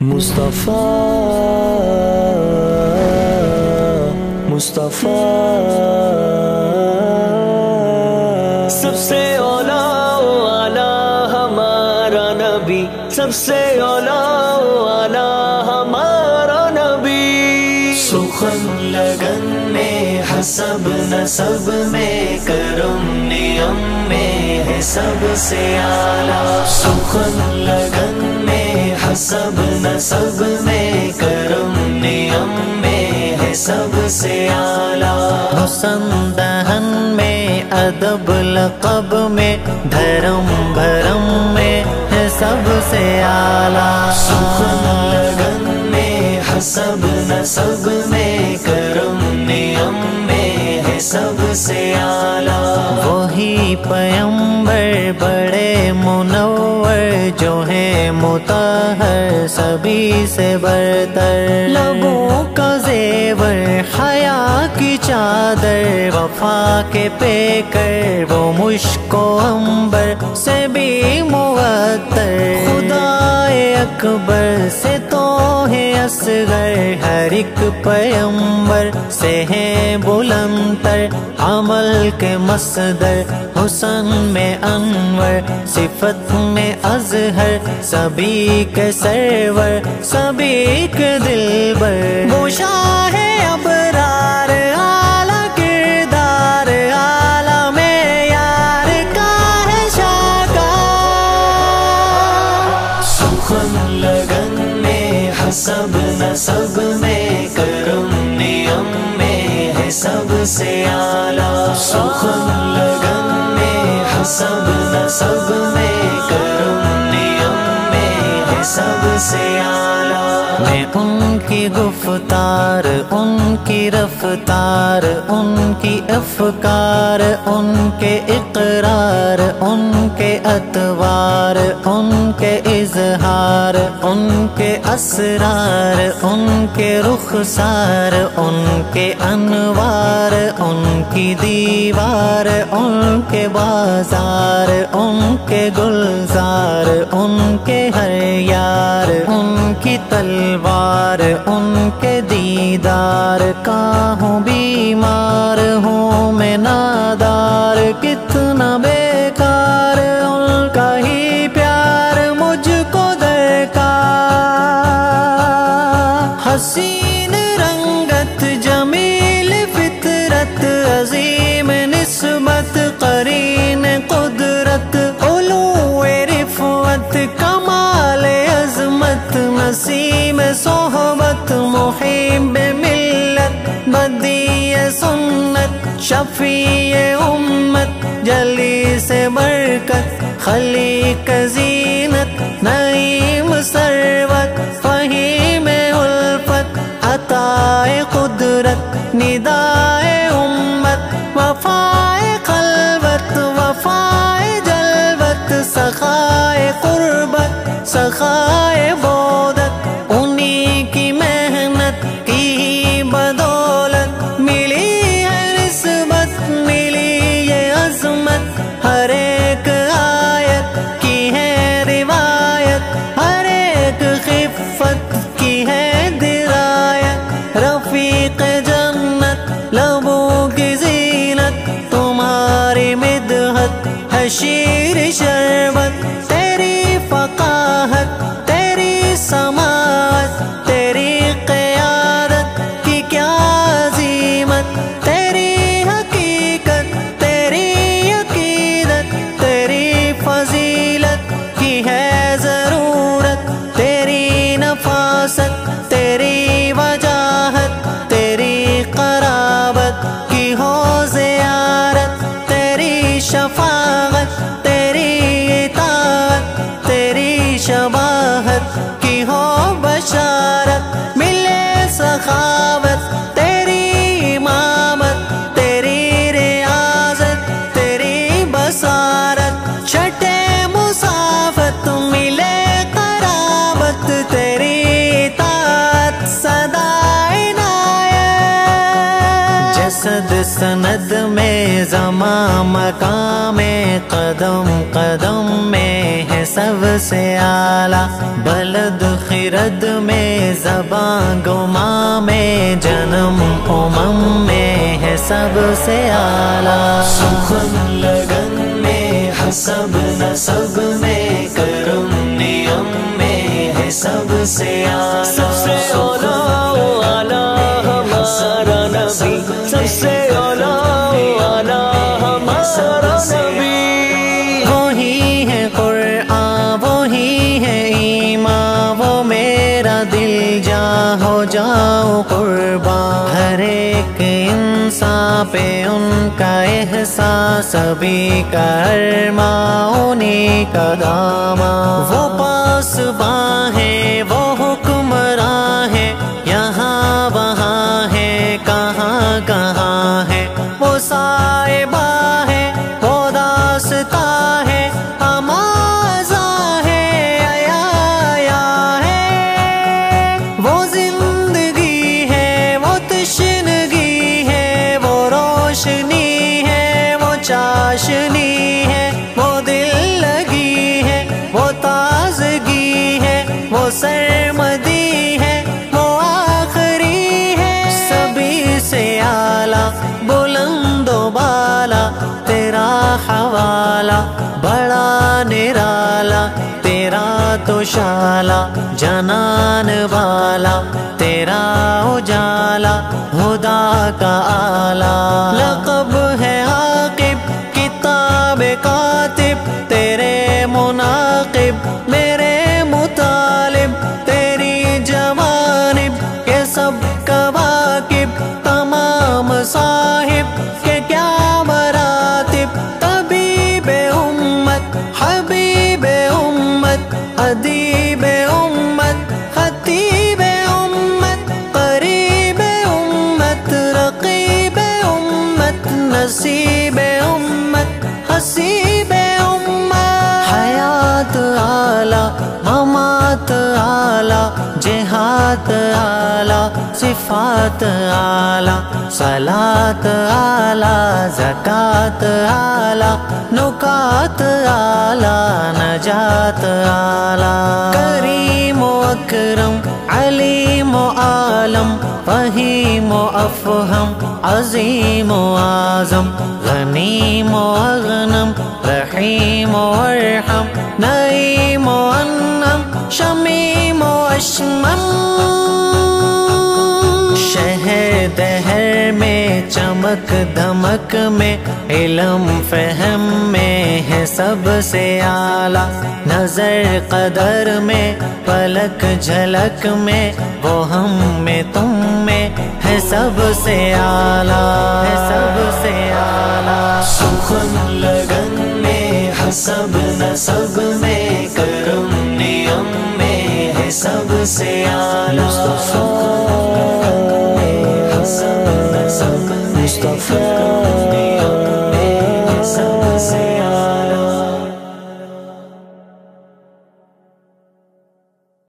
مصطفیٰ مصطفیٰ۔ سب سے اولا والا ہمارا نبی سب سے اولا والا ہمارا نبی۔ سخن لگن میں، حسب نصب میں، کرم نیم میں ہے سب سے آلہ سخن لگن میں حسب نصب میں کرم نیم میں ہے سب سے آلہ حسن دہن میں ادب لقب میں دھرم بھرم میں ہے سب سے آلہ سخن لگن میں حسب نصب میں کرم نیم میں ہے سب سے آلہ وہی پیمبر بڑے منور متحر سبھی سے برتر۔ لبوں کا زیور، حیا کی چادر، وفا کے پے کر وہ مشک و امبر سے بھی معطر خدا اکبر سے تو ہے اصغر، ہر ایک پیمبر سے ہے بلندر۔ عمل کے مصدر، حسن میں انور، صفت میں اظہر۔ سبھی کے سر سرور سبھی کے دل بر۔ گوشا ہے ابرار اعلی کردار، اعلی میں یار کا ہے شاکار سخن لگن میں، حسب نصب میں، کرم نیم میں ہے سب سے آلہ سخن لگن میں، حسب نصب میں، کرم نیم میں سب سے آلہ میں ان کی گفتار، ان کی رفتار، ان کی افکار، ان کے اقرار، ان اتوار، ان کے اظہار، ان کے اسرار، ان کے رخسار، ان کے انوار، ان کی دیوار، ان کے بازار، ان کے گلزار، ان کے ہر یار، ان کی تلوار، ان کے دیدار کا ہوں بیمار۔ برکت خلیق زینت نعیم سروت فہیم الفت عطائے قدرت ندائے شیر شربت، تیری فقاہت، تیری سماعت تیری قیادت کی کیا عظیمت، تیری حقیقت، تیری عقیدت، تیری فضیلت کی ہے ضرورت، تیری نفاست عنایت جسد سند میں زماں مقام قدم قدم میں ہے سب سے آلہ بلد خرد میں زباں گما میں، جنم امم میں ہے سب سے آلہ سخن لگن میں، حسب نصب میں، کرم نیم میں ہے سب سے سب پہ ان کا احساس سبھی کرما ارماں انہیں کا داما۔ وہ پاس باں ہے وہ حکمراں ہے یہاں وہاں ہے کہاں کہاں ہے وہ صاحبہ روشنی ہے، وہ چاشنی ہے، وہ دل لگی ہے، وہ تازگی ہے، وہ سرمدی ہے، وہ آخری ہے۔ سبھی سے آلہ بلند و بالا، تیرا حوالہ، بڑا نرالا، تیرا تو شالا جنان والا، تیرا اجالا۔ کا آلہ۔ لقب ہے عاقب کتاب کاتب تیرے مناقب۔ جہاد اعلی صفات اعلی صلات اعلی زکات اعلی نکات اعلی نجات اعلی کریم و اکرم، علیم و عالم، فہیم و افہم، عظیم و اعظم، غنیم و اغنم، رحیم و ارحم، نعیم و انم، شمیم و اشمم شہر دہر میں، چمک دھمک میں، علم فہم میں ہے سب سے آلہ نظر قدر میں، پلک جھلک میں، وہ ہم میں، تم میں ہے سب سے آلہ ہے سب سے آلہ سخن لگن میں، حسب نصب میں میں سب سے آلہ سخن